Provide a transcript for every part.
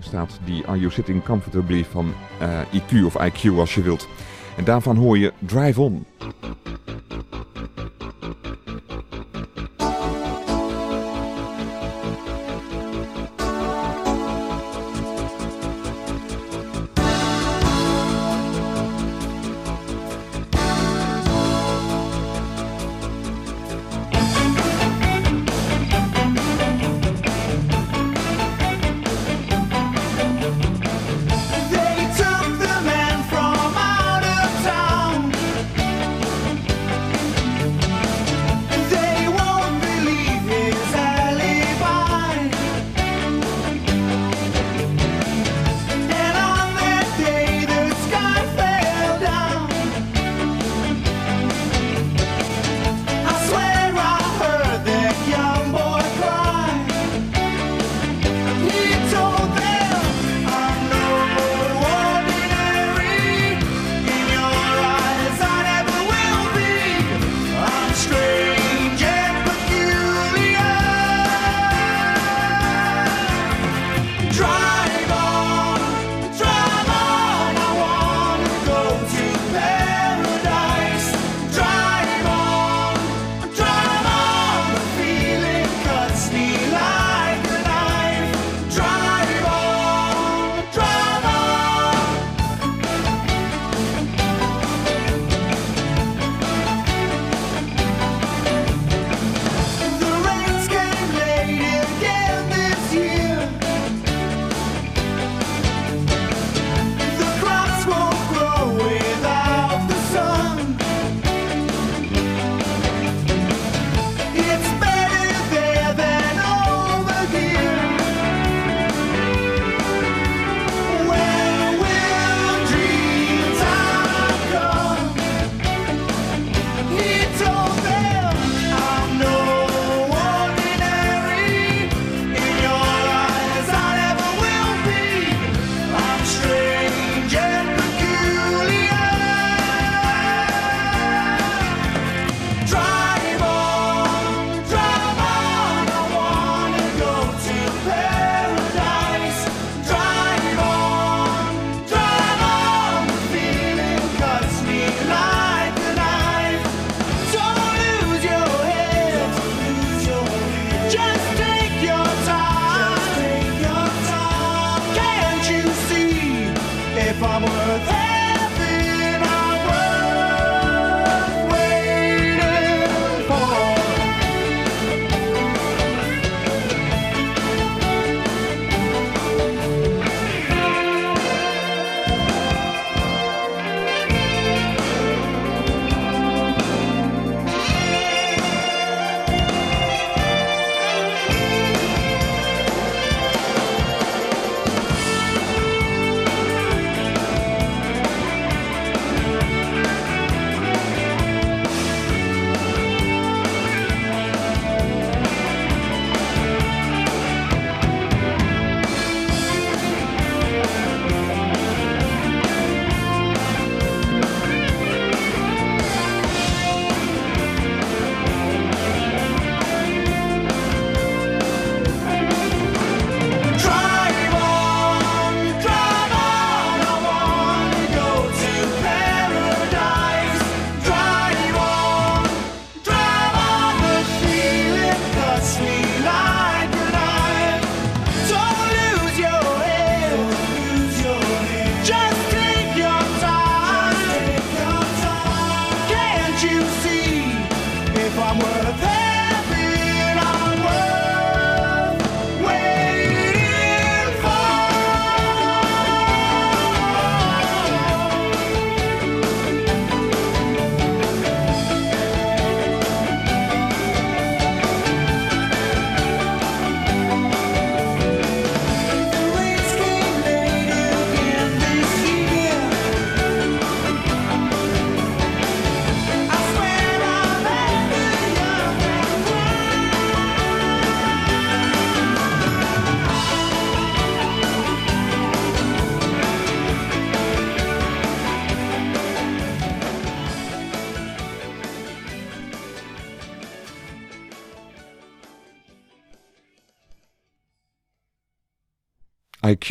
staat die Are You Sitting Comfortably van eh, IQ of IQ als je wilt. En daarvan hoor je Drive On.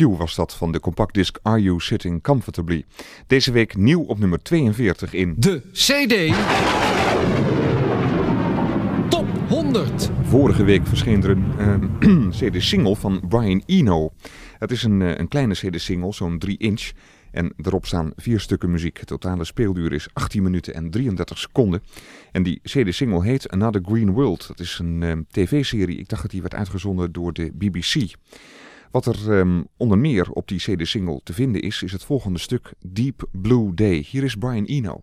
Was dat van de compactdisc Are You Sitting Comfortably. Deze week nieuw op nummer 42 in de CD Top 100. Vorige week verscheen er een uh, CD-single van Brian Eno. Het is een, uh, een kleine CD-single, zo'n 3 inch. En erop staan vier stukken muziek. Het totale speelduur is 18 minuten en 33 seconden. En die CD-single heet Another Green World. Dat is een uh, tv-serie. Ik dacht dat die werd uitgezonden door de BBC. Wat er um, onder meer op die CD-single te vinden is, is het volgende stuk Deep Blue Day. Hier is Brian Eno.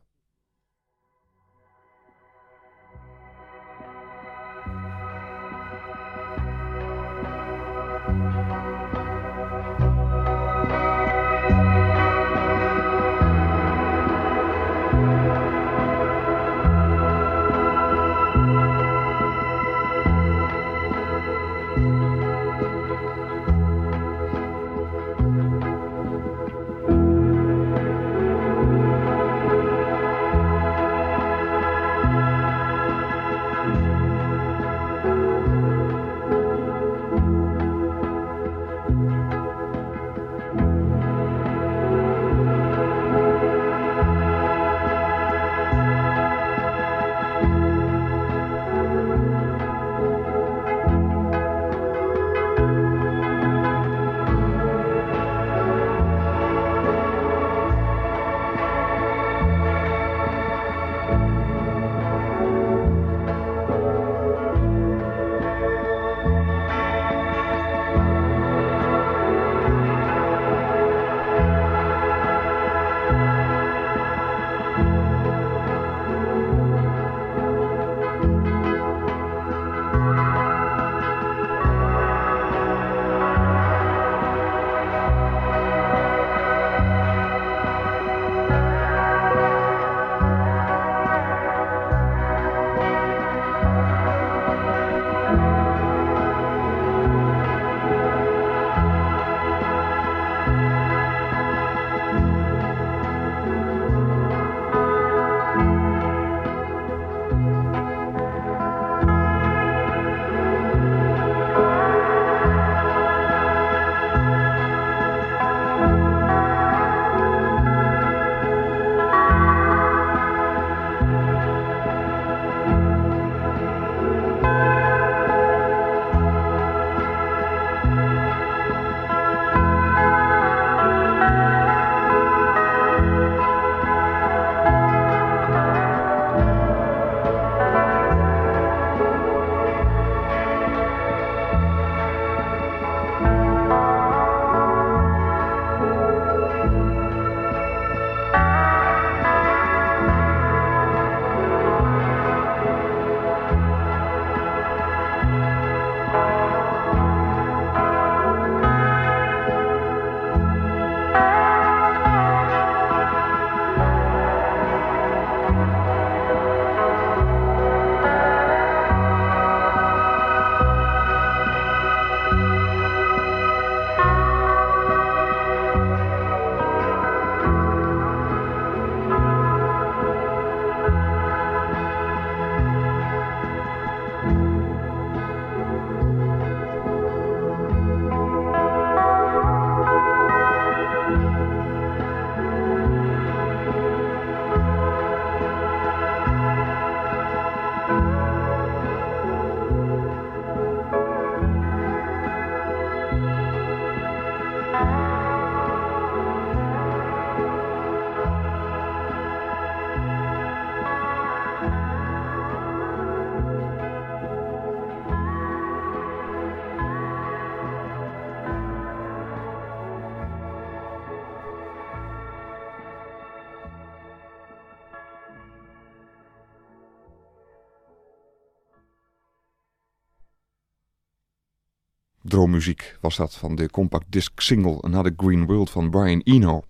Droommuziek was dat van de compact disc single Another Green World van Brian Eno.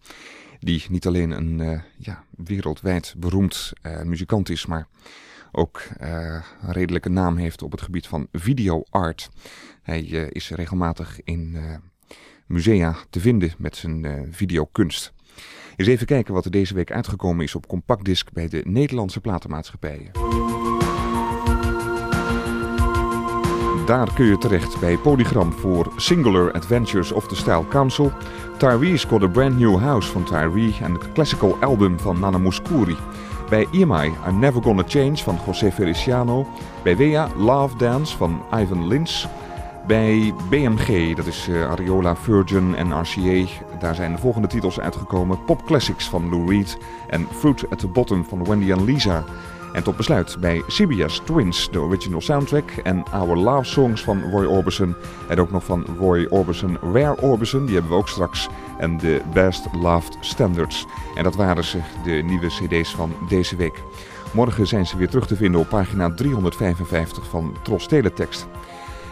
Die niet alleen een uh, ja, wereldwijd beroemd uh, muzikant is, maar ook uh, een redelijke naam heeft op het gebied van video art. Hij is regelmatig in musea te vinden met zijn videokunst. Eens even kijken wat er deze week uitgekomen is op compactdisc bij de Nederlandse platenmaatschappijen. Daar kun je terecht bij Polygram voor Singular Adventures of the Style Council. Tyree's Got a Brand New House van Tyree en het classical album van Nana Mouskouri. Bij EMI I'm Never Gonna Change van José Feliciano. Bij Wea Love Dance van Ivan Lins. Bij BMG, dat is uh, Ariola, Virgin en RCA, daar zijn de volgende titels uitgekomen. Pop Classics van Lou Reed en Fruit at the Bottom van Wendy en Lisa. En tot besluit bij CBS Twins, de original soundtrack. En Our Love Songs van Roy Orbison. En ook nog van Roy Orbison, Rare Orbison, die hebben we ook straks. En de Best Loved Standards. En dat waren ze, de nieuwe cd's van deze week. Morgen zijn ze weer terug te vinden op pagina 355 van Tros Teletext.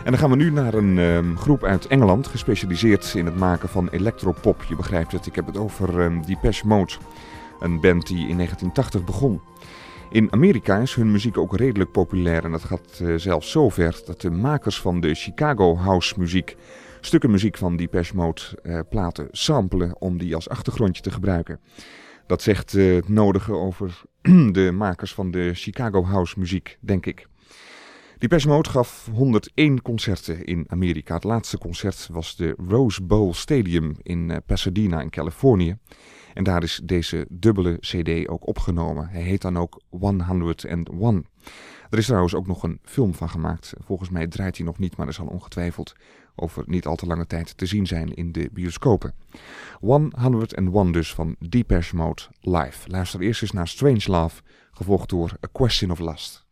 En dan gaan we nu naar een um, groep uit Engeland, gespecialiseerd in het maken van electropop. Je begrijpt het, ik heb het over um, Depeche Mode. Een band die in 1980 begon. In Amerika is hun muziek ook redelijk populair en dat gaat uh, zelfs zo ver dat de makers van de Chicago house muziek stukken muziek van Depeche Mode uh, platen samplen om die als achtergrondje te gebruiken. Dat zegt uh, het nodige over de makers van de Chicago house muziek, denk ik. Depeche Mode gaf 101 concerten in Amerika. Het laatste concert was de Rose Bowl Stadium in uh, Pasadena in Californië. En daar is deze dubbele CD ook opgenomen. Hij heet dan ook 101. Er is trouwens ook nog een film van gemaakt. Volgens mij draait hij nog niet, maar er zal ongetwijfeld over niet al te lange tijd te zien zijn in de bioscopen. 101 dus van Depeche Mode live. Luister eerst eens naar Strange Love, gevolgd door A Question of Lust.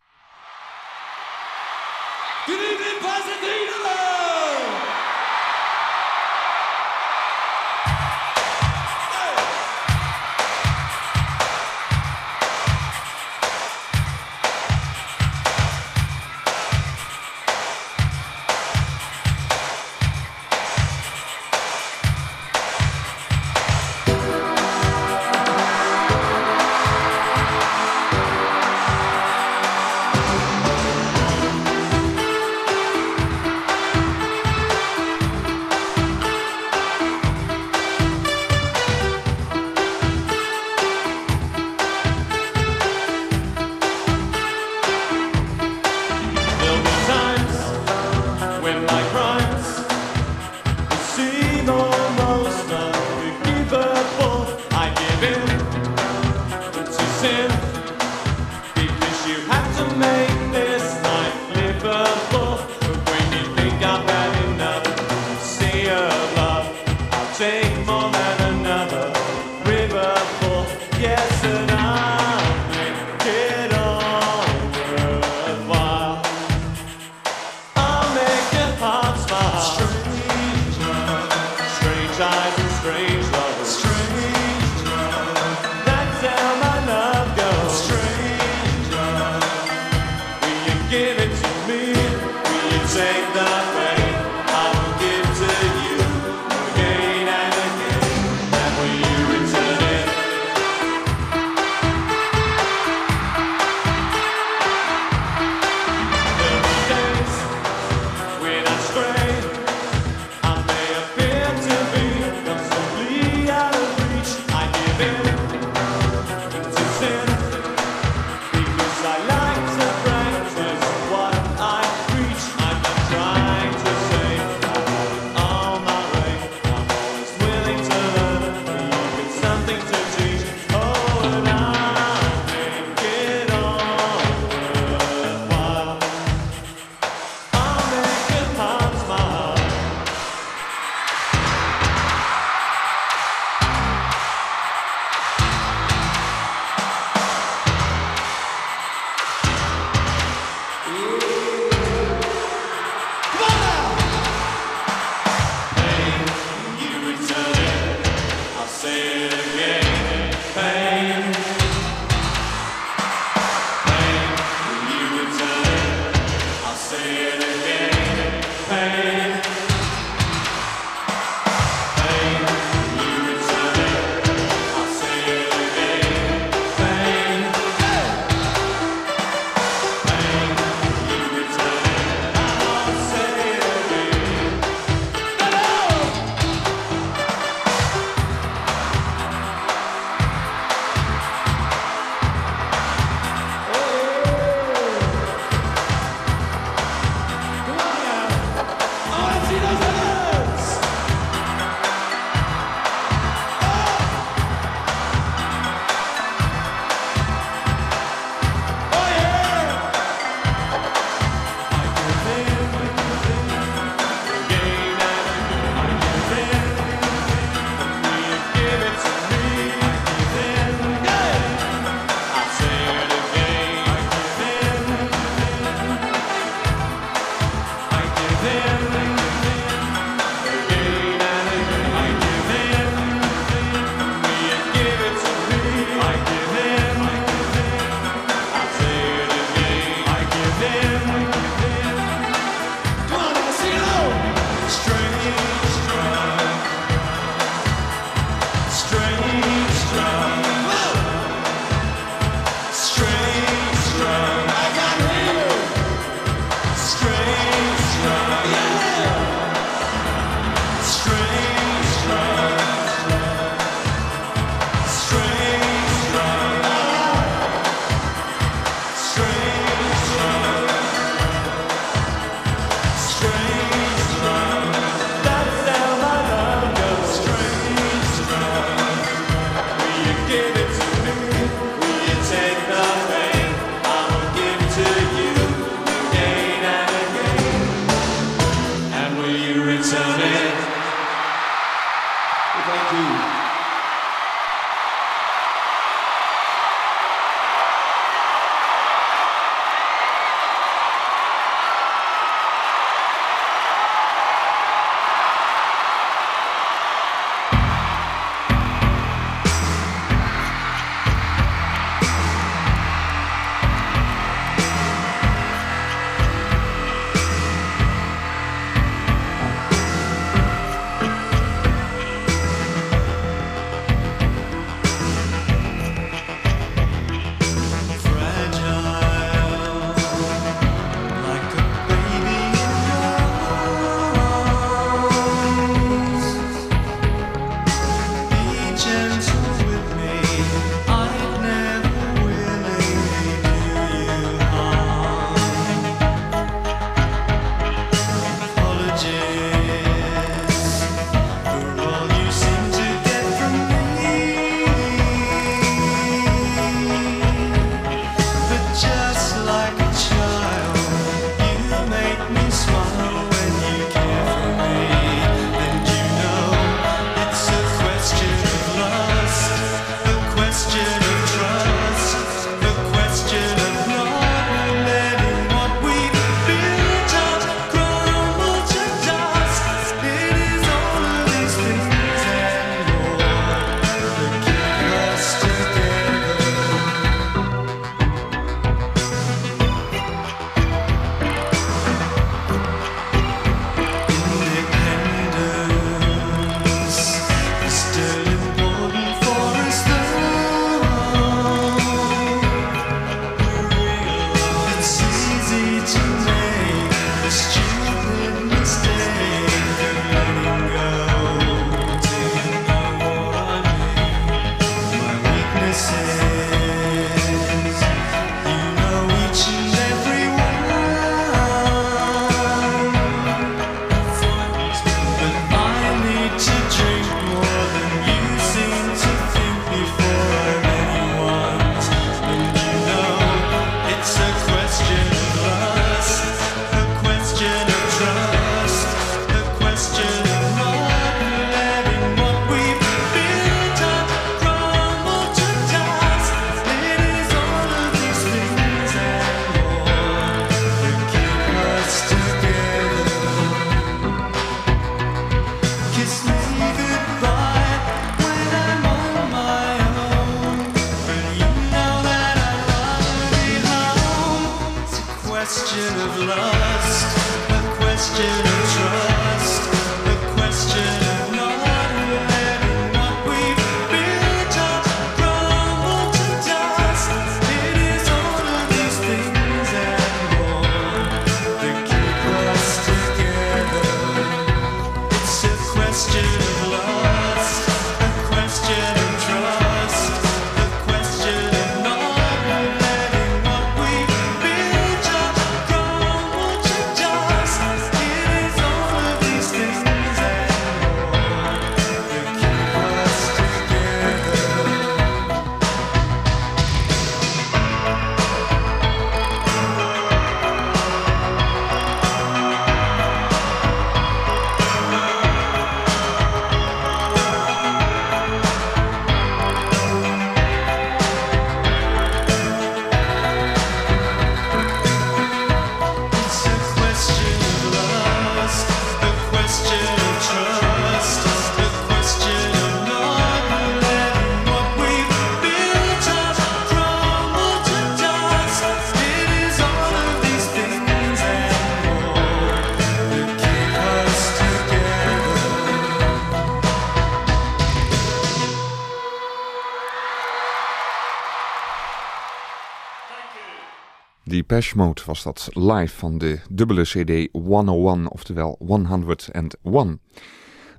Depeche Mode was dat live van de dubbele CD 101, oftewel 101.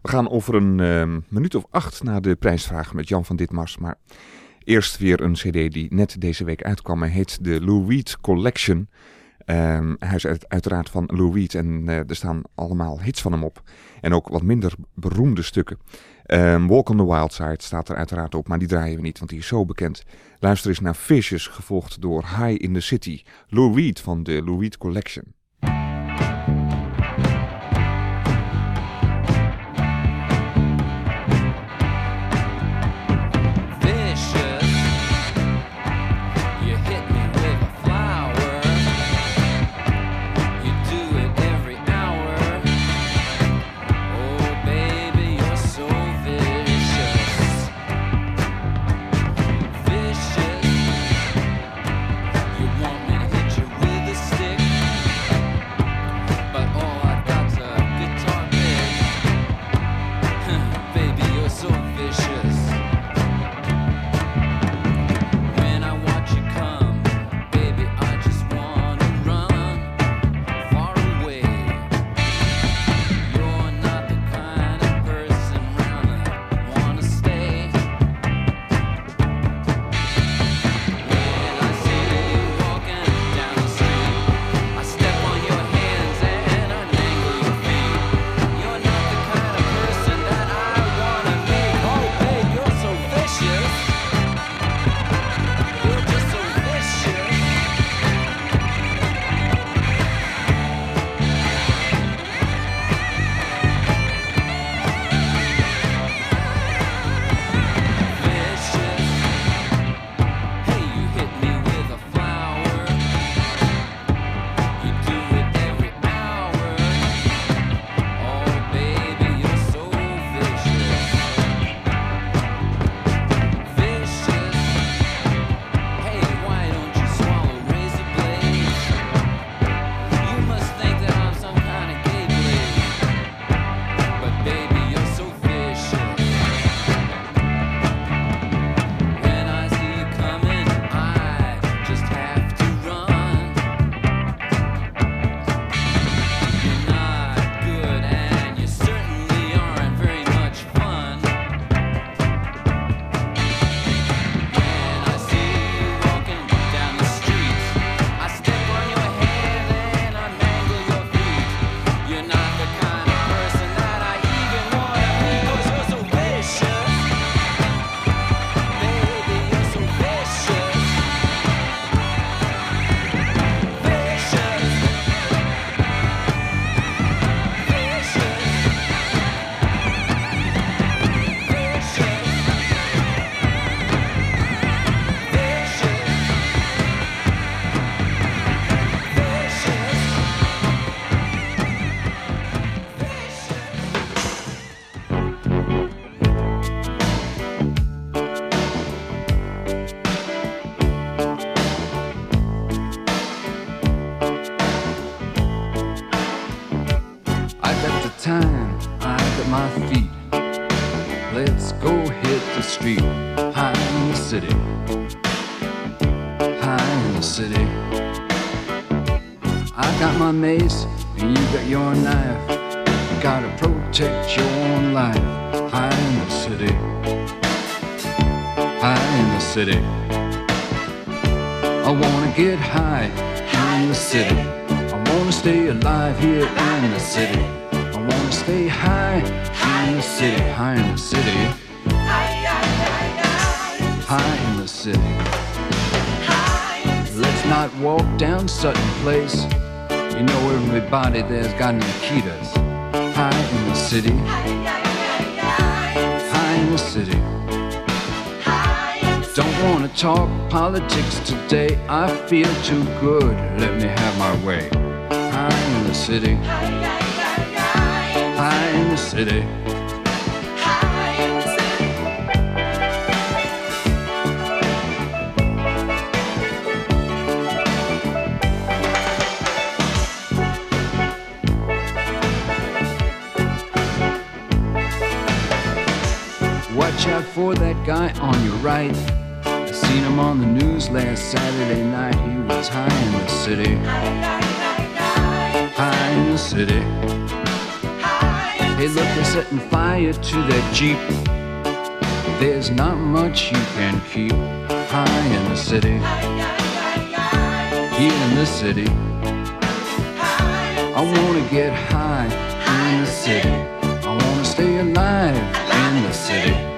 We gaan over een ehm, minuut of acht naar de prijsvraag met Jan van Ditmars. Maar eerst weer een CD die net deze week uitkwam. Hij heet de Lou Reed Collection. Ehm, hij is uiteraard van Lou Reed en eh, er staan allemaal hits van hem op. En ook wat minder beroemde stukken. Ehm, Walk on the Wild Side staat er uiteraard op, maar die draaien we niet, want die is zo bekend. Luister eens naar Fishes, gevolgd door High in the City, Lou Reed van de Lou Reed Collection. Feel too good. Let me have my way. High in the city. High in the city. Watch out for that guy on your right. Seen him on the news last Saturday night. He was high in the city. High in the city. Hey, look, they're setting fire to that Jeep. There's not much you can keep. High in the city. Here in the city. I wanna get high in the city. I wanna stay alive in the city.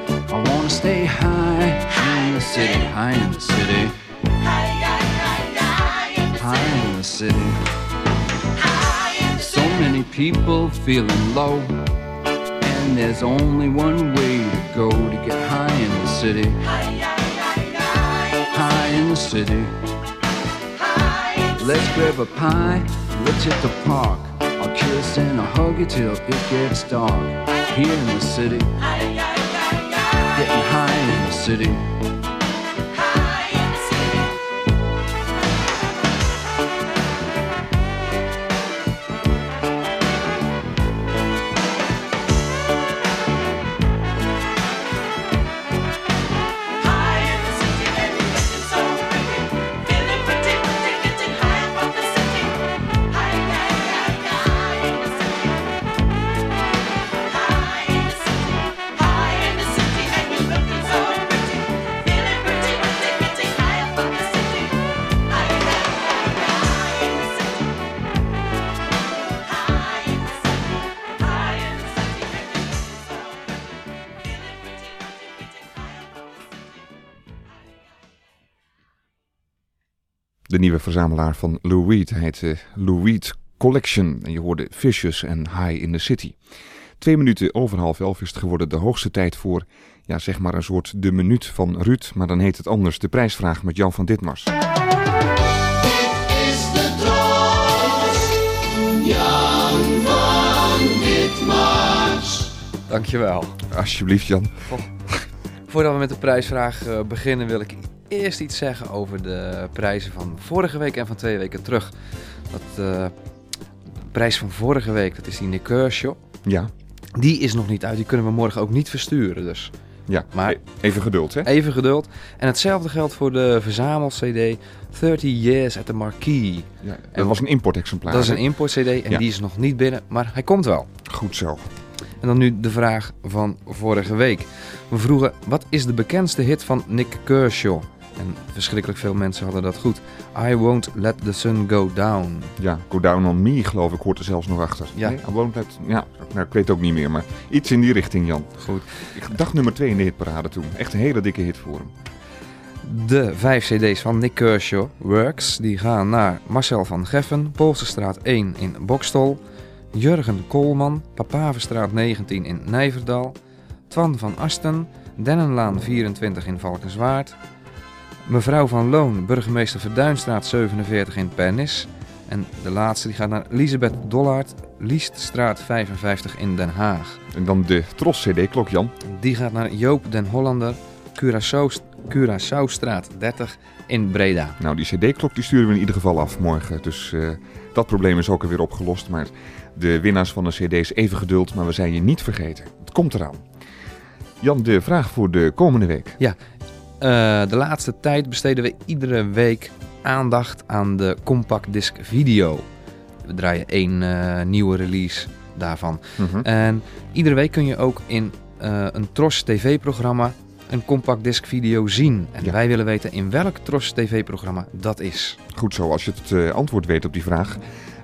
City. High in the city. High in the city. So many people feeling low. And there's only one way to go to get high in the city. High in the city. Let's grab a pie, let's hit the park. I'll kiss and I'll hug you till it gets dark. Here in the city, getting high in the city. De nieuwe verzamelaar van Lou Reed heet eh, Lou Reed Collection. En je hoorde Vicious en High in the City. Twee minuten over half elf is het geworden de hoogste tijd voor, ja zeg maar een soort de minuut van Ruud. Maar dan heet het anders, de prijsvraag met Jan van Ditmars. is de Tros. Jan van Ditmars. Dankjewel. Alsjeblieft Jan. Voordat we met de prijsvraag eh, beginnen wil ik eerst iets zeggen over de prijzen van vorige week en van twee weken terug. Dat, eh, de prijs van vorige week, dat is die Nick Kershaw. Ja, Die is nog niet uit, die kunnen we morgen ook niet versturen. Dus ja. Maar- E- even geduld hè. even geduld. En hetzelfde geldt voor de verzamel-CD 30 Years at the Marquee. Ja, dat was een importexemplaar. Dat is een import-CD en Ja. die is nog niet binnen, maar hij komt wel. Goed zo. En dan nu de vraag van vorige week. We vroegen, wat is de bekendste hit van Nick Kershaw? En verschrikkelijk veel mensen hadden dat goed. I won't let the sun go down. Ja, Go Down On Me geloof ik hoort er zelfs nog achter. Ja. Nee, I won't let- ja, nou, ik weet ook niet meer, maar iets in die richting Jan. Goed. Ik dacht nummer 2 in de hitparade toen. Echt een hele dikke hit voor hem. De vijf cd's van Nick Kershaw, Works, die gaan naar Marcel van Geffen, Poolsestraat 1 in Bokstol, Jurgen Koolman, Papavenstraat 19 in Nijverdal, Twan van Asten, Dennenlaan 24 in Valkenswaard, mevrouw van Loon, burgemeester Verduinstraat 47 in Pernis, en de laatste die gaat naar Elisabeth Dollard, Lieststraat 55 in Den Haag. En dan de Tros CD-klok Jan. Die gaat naar Joop den Hollander, Curaçao, Curaçaostraat 30 in Breda. Nou, die CD-klok die sturen we in ieder geval af morgen. Dus eh, dat probleem is ook alweer opgelost. Maar de winnaars van de CD's even geduld, maar we zijn je niet vergeten. Het komt eraan. Jan, de vraag voor de komende week. Eh, de laatste tijd besteden we iedere week aandacht aan de compact disc video. We draaien één eh, nieuwe release daarvan. Mhm. En iedere week kun je ook in eh, een Tros TV-programma een compact disc video zien. En Ja. wij willen weten in welk Tros TV-programma dat is. Goed zo, als je het antwoord weet op die vraag,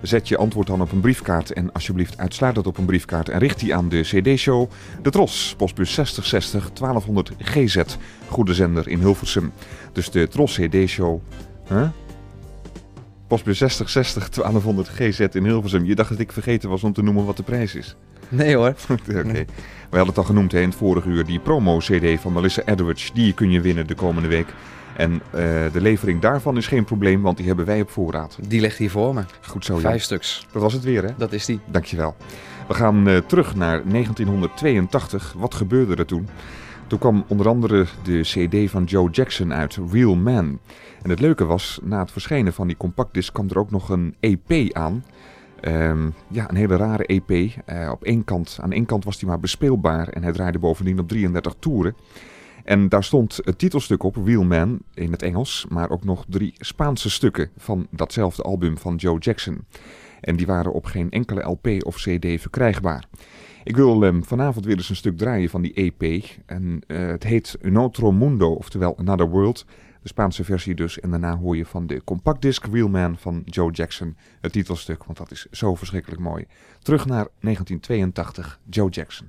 zet je antwoord dan op een briefkaart en alsjeblieft uitsluit dat op een briefkaart en richt die aan de CD-show De Tros, postbus 6060 1200 GZ, goede zender in Hilversum. Dus de Tros CD-show, huh? postbus 6060 1200 GZ in Hilversum. Je dacht dat ik vergeten was om te noemen wat de prijs is. Nee hoor. Oké. We hadden het al genoemd hè, in het vorige uur. Die promo-CD van Melissa Edwards, die kun je winnen de komende week. En eh, de levering daarvan is geen probleem, want die hebben wij op voorraad. Die ligt hier voor me. Goed zo, Jan. Vijf stuks. Dat was het weer, hè? Dat is die. Dankjewel. We gaan eh, terug naar 1982. Wat gebeurde er toen? Toen kwam onder andere de CD van Joe Jackson uit, Real Man. En het leuke was, na het verschijnen van die compactdisc kwam er ook nog een EP aan. Ehm, ja, een hele rare EP. Eh, op één kant, aan één kant was hij maar bespeelbaar en hij draaide bovendien op 33 toeren. En daar stond het titelstuk op, Real Man, in het Engels, maar ook nog drie Spaanse stukken van datzelfde album van Joe Jackson. En die waren op geen enkele LP of CD verkrijgbaar. Ik wil ehm, vanavond weer eens een stuk draaien van die EP. En eh, het heet Un Otro Mundo, oftewel Another World. De Spaanse versie dus. En daarna hoor je van de compactdisc Real Man van Joe Jackson het titelstuk. Want dat is zo verschrikkelijk mooi. Terug naar 1982, Joe Jackson.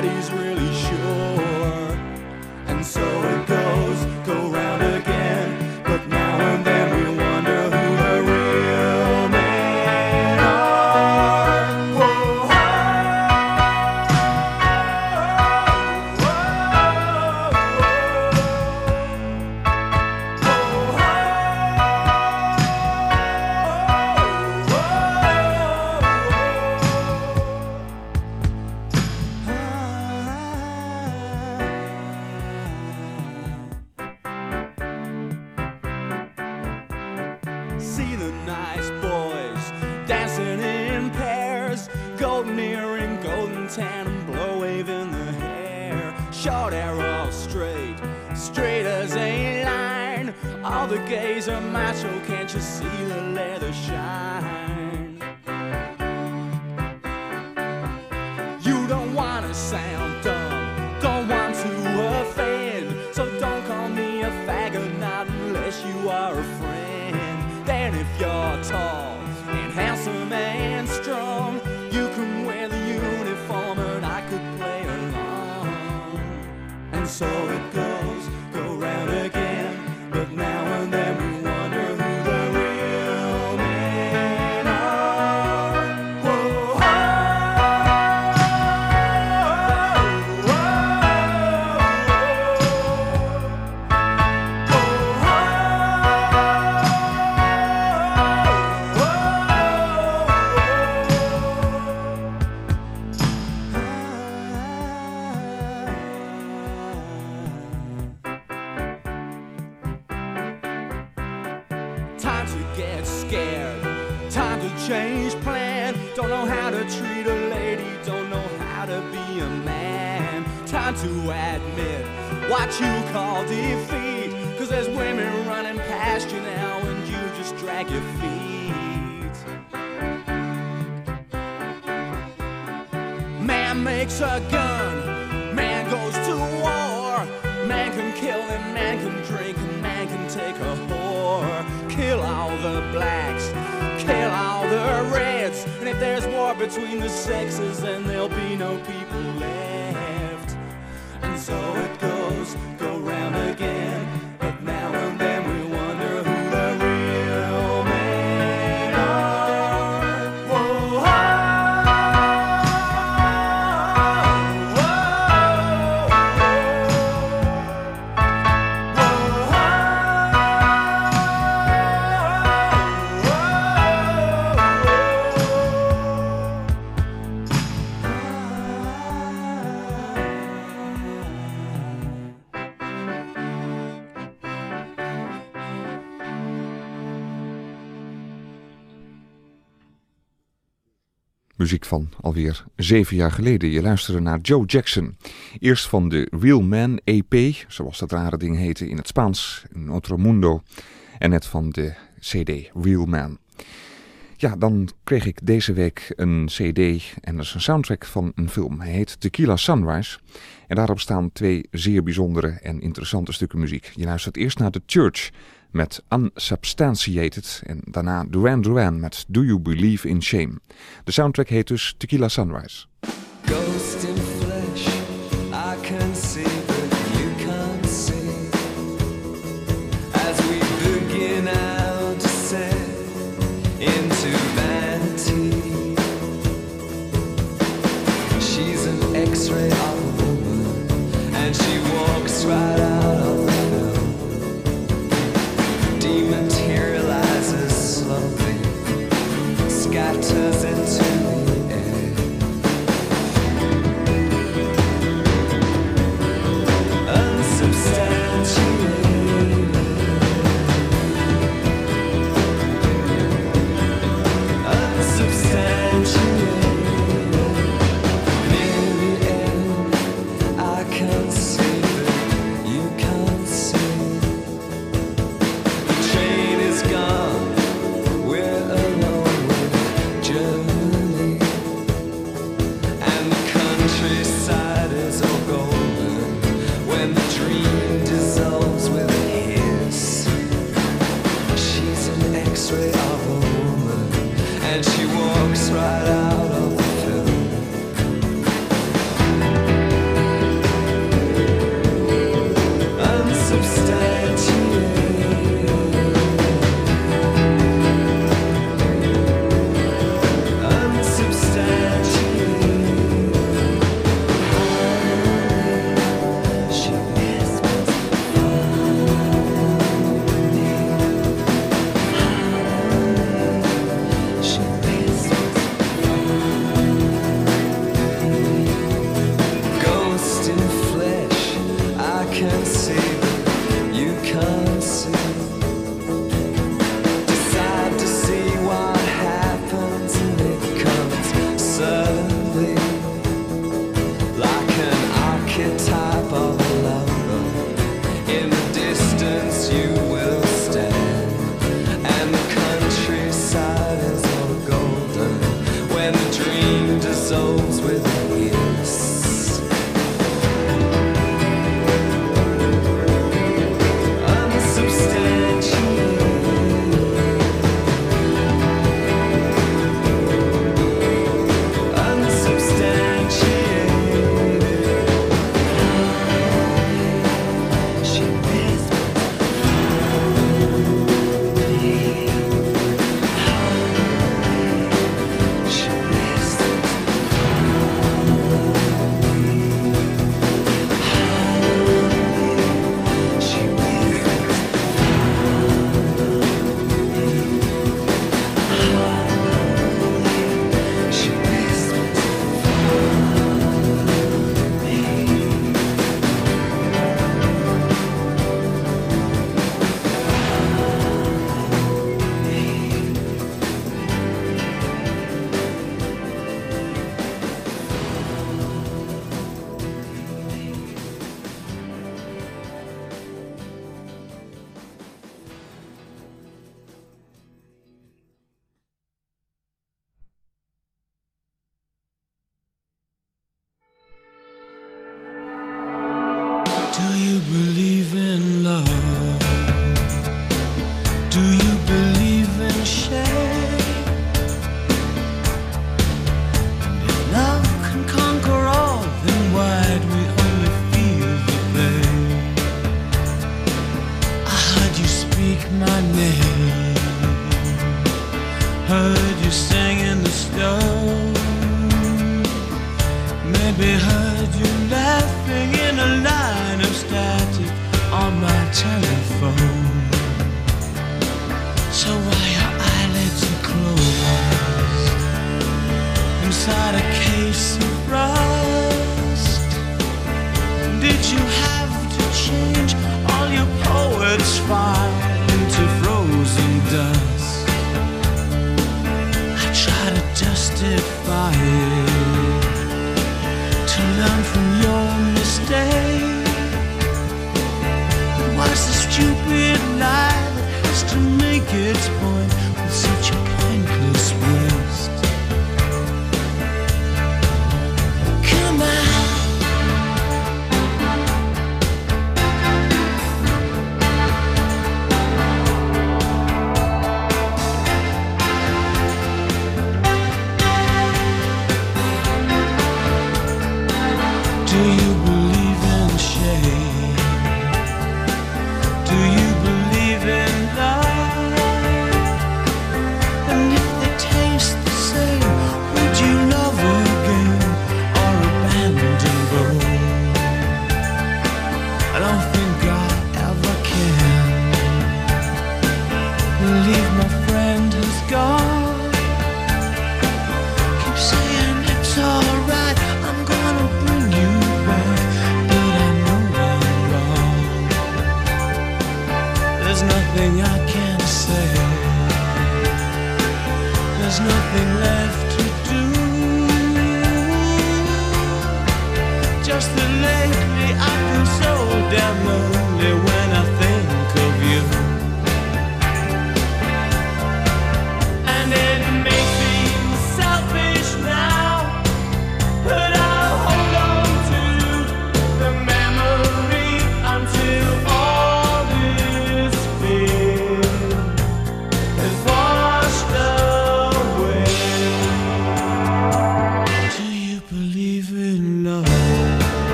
body's really van alweer zeven jaar geleden. Je luisterde naar Joe Jackson. Eerst van de Real Man EP, zoals dat rare ding heette in het Spaans, in Otro Mundo. En net van de CD Real Man. Ja, dan kreeg ik deze week een CD en dat is een soundtrack van een film. Hij heet Tequila Sunrise. En daarop staan twee zeer bijzondere en interessante stukken muziek. Je luistert eerst naar The Church met Unsubstantiated en daarna Duran Duran met Do You Believe in Shame. De soundtrack heet dus Tequila Sunrise.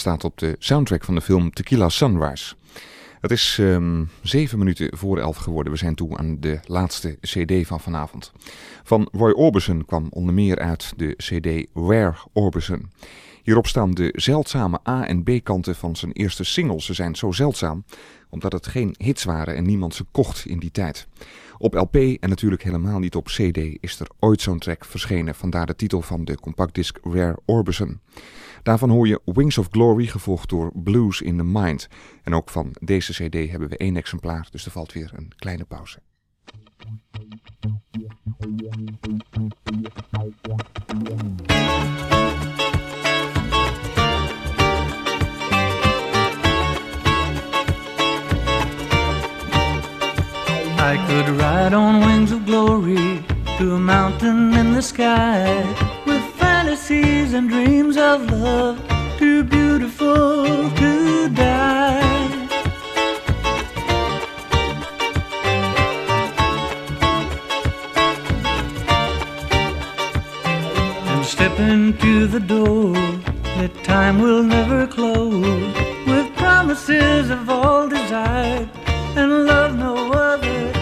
Staat op de soundtrack van de film Tequila Sunrise. Het is ehm, zeven minuten voor elf geworden. We zijn toe aan de laatste cd van vanavond. Van Roy Orbison kwam onder meer uit de cd Where Orbison. Hierop staan de zeldzame A- en B-kanten van zijn eerste singles. Ze zijn zo zeldzaam omdat het geen hits waren en niemand ze kocht in die tijd. Op LP en natuurlijk helemaal niet op CD is er ooit zo'n track verschenen. Vandaar de titel van de compactdisc Rare Orbison. Daarvan hoor je Wings of Glory, gevolgd door Blues in the Mind. En ook van deze CD hebben we één exemplaar, dus er valt weer een kleine pauze. I could ride on wings of glory to a mountain in the sky with fantasies and dreams of love too beautiful to die. And step into the door that time will never close with promises of all desired and love no other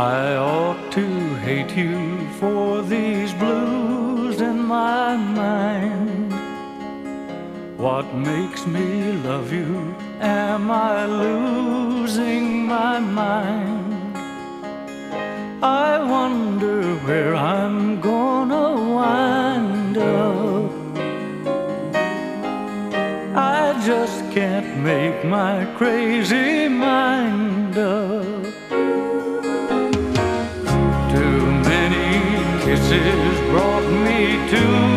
I ought to hate you for these blues in my mind. What makes me love you? Am I losing my mind? I wonder where I'm gonna wind up. I just can't make my crazy kisses brought me too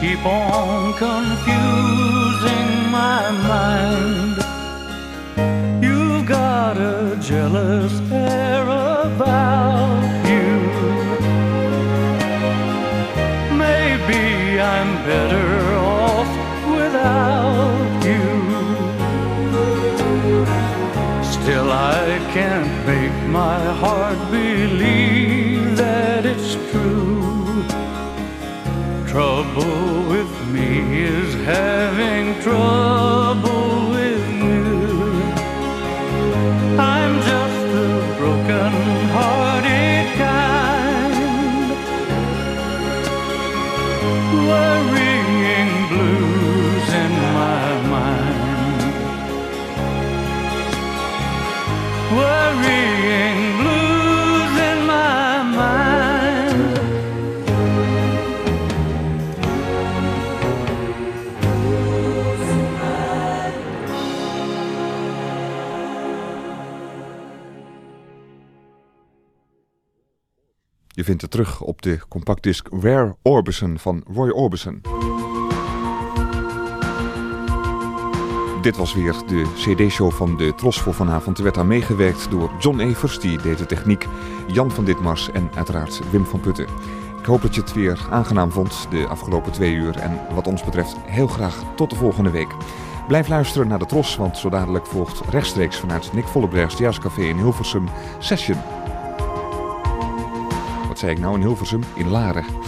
keep on confusing my mind? You've got a jealous air about you. Maybe I'm better is having trouble vindt het terug op de compactdisc Where Orbison van Roy Orbison. Dit was weer de CD-show van de Tros voor vanavond. Er werd aan meegewerkt door John Evers, die deed de techniek, Jan van Ditmars en uiteraard Wim van Putten. Ik hoop dat je het weer aangenaam vond de afgelopen twee uur. En wat ons betreft heel graag tot de volgende week. Blijf luisteren naar de Tros, want zo dadelijk volgt rechtstreeks vanuit Nick Vollebrechts Jazzcafé in Hilversum Session. Zei ik nou in Hilversum? In Laren.